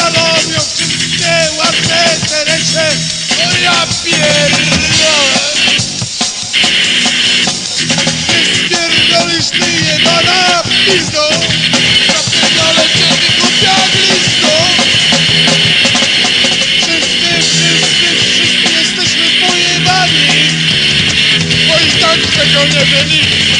ja robią te łapne te ręce, o ja pierdolę. Ty spierdolisz ty jebana pizdo, zapierdolę cię ty głupia glisto. Wszyscy, wszyscy, wszyscy jesteśmy pojebani, bo i tak z tego nie wynika.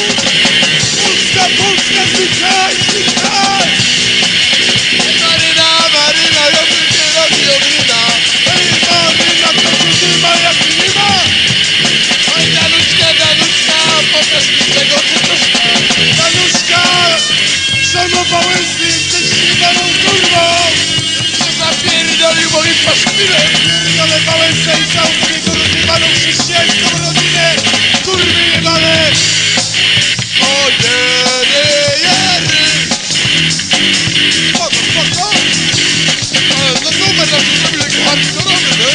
Pokaż mi tego cycuszka. Danuszka, szanowałem z nim, też śpiewaną kurwą. Się zapierdolił moim paszkwilem. Ale Wałęsa i całą jego rozjebaną chrześcijańską rodzinę. Kurwy jebane. O, jery, jery. Spoko, spoko. No numer na to zrobił jako hardkorowy, nie?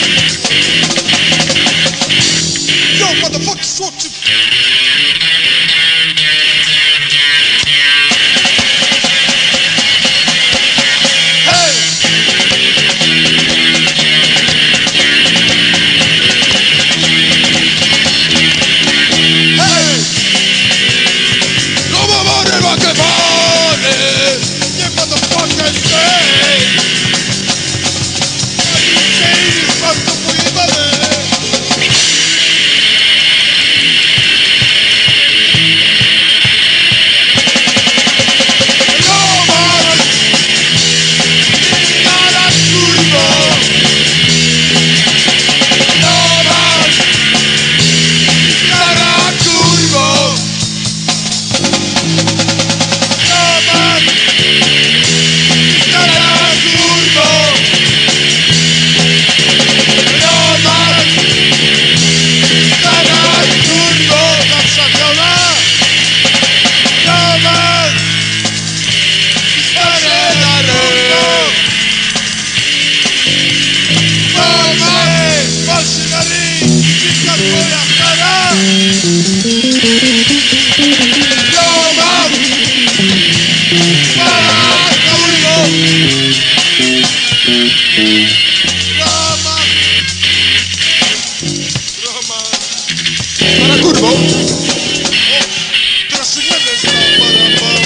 Yo, motherfuckers, what you... kurwą. Będę stał, parapam.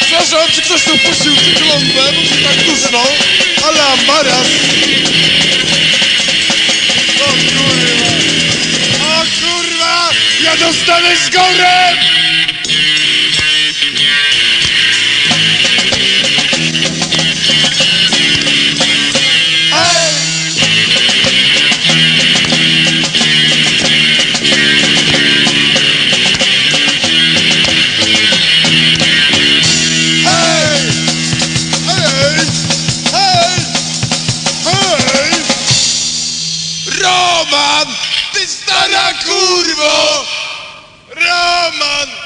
Przepraszam, czy ktoś tu puścił cyklonbę, bo się tak duszno. Ale ambaras! O kurwa! O kurwa! Ja dostanę z gorem! Roman! Ty stara kurwo! Roman!